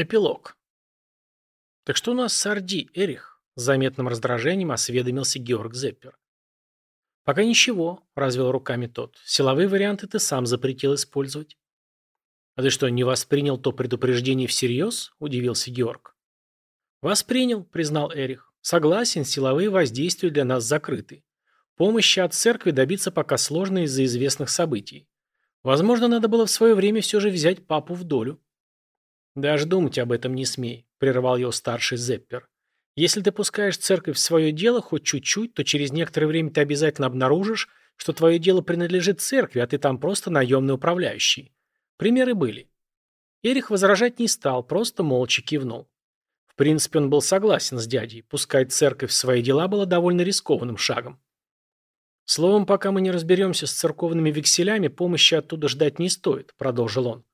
Эпилог. «Так что у нас с Орди, Эрих?» С заметным раздражением осведомился Георг Зеппер. «Пока ничего», — развел руками тот. «Силовые варианты ты сам запретил использовать». «А ты что, не воспринял то предупреждение всерьез?» — удивился Георг. «Воспринял», — признал Эрих. «Согласен, силовые воздействия для нас закрыты. Помощи от церкви добиться пока сложно из-за известных событий. Возможно, надо было в свое время все же взять папу в долю». «Даже думать об этом не смей», — прервал его старший Зеппер. «Если ты пускаешь церковь в свое дело хоть чуть-чуть, то через некоторое время ты обязательно обнаружишь, что твое дело принадлежит церкви, а ты там просто наемный управляющий. Примеры были». Эрих возражать не стал, просто молча кивнул. В принципе, он был согласен с дядей. Пускать церковь в свои дела было довольно рискованным шагом. «Словом, пока мы не разберемся с церковными векселями, помощи оттуда ждать не стоит», — продолжил он.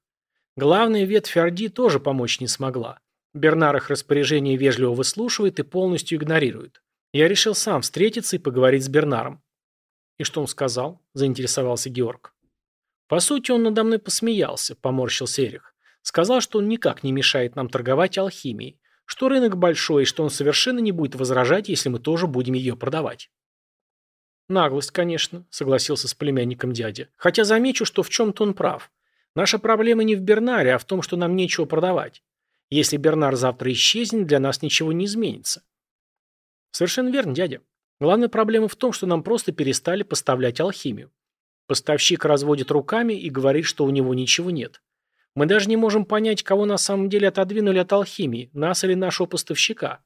Главная ветвь Орди тоже помочь не смогла. Бернар их распоряжение вежливо выслушивает и полностью игнорирует. Я решил сам встретиться и поговорить с Бернаром. «И что он сказал?» – заинтересовался Георг. «По сути, он надо мной посмеялся», – поморщился Эрих. «Сказал, что он никак не мешает нам торговать алхимией, что рынок большой и что он совершенно не будет возражать, если мы тоже будем ее продавать». «Наглость, конечно», – согласился с племянником дядя. «Хотя замечу, что в чем-то он прав. Наша проблема не в Бернаре, а в том, что нам нечего продавать. Если Бернар завтра исчезнет, для нас ничего не изменится. Совершенно верно, дядя. Главная проблема в том, что нам просто перестали поставлять алхимию. Поставщик разводит руками и говорит, что у него ничего нет. Мы даже не можем понять, кого на самом деле отодвинули от алхимии, нас или нашего поставщика.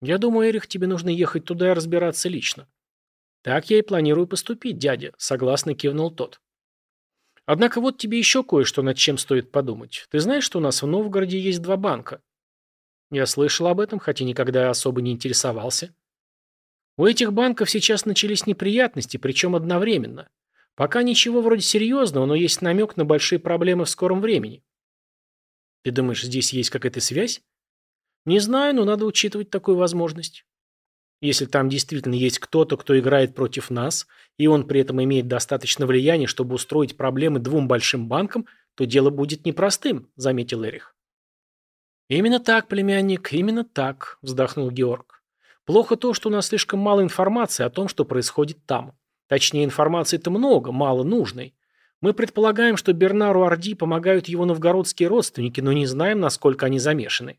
Я думаю, Эрих, тебе нужно ехать туда и разбираться лично. Так я и планирую поступить, дядя, согласно кивнул тот. Однако вот тебе еще кое-что, над чем стоит подумать. Ты знаешь, что у нас в Новгороде есть два банка? Я слышал об этом, хотя никогда особо не интересовался. У этих банков сейчас начались неприятности, причем одновременно. Пока ничего вроде серьезного, но есть намек на большие проблемы в скором времени. Ты думаешь, здесь есть какая-то связь? Не знаю, но надо учитывать такую возможность. Если там действительно есть кто-то, кто играет против нас, и он при этом имеет достаточно влияния, чтобы устроить проблемы двум большим банкам, то дело будет непростым, заметил Эрих. Именно так, племянник, именно так, вздохнул Георг. Плохо то, что у нас слишком мало информации о том, что происходит там. Точнее, информации-то много, мало нужной. Мы предполагаем, что Бернару Орди помогают его новгородские родственники, но не знаем, насколько они замешаны.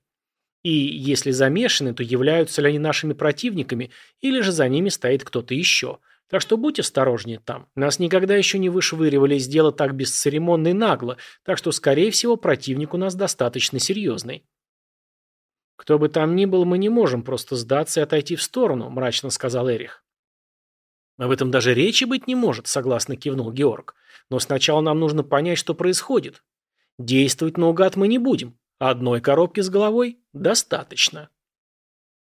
И если замешаны, то являются ли они нашими противниками, или же за ними стоит кто-то еще. Так что будь осторожнее там. Нас никогда еще не вышвыривали из дела так бесцеремонно и нагло, так что, скорее всего, противник у нас достаточно серьезный. «Кто бы там ни был, мы не можем просто сдаться и отойти в сторону», – мрачно сказал Эрих. «Об этом даже речи быть не может», – согласно кивнул Георг. «Но сначала нам нужно понять, что происходит. Действовать наугад мы не будем. Одной коробки с головой достаточно.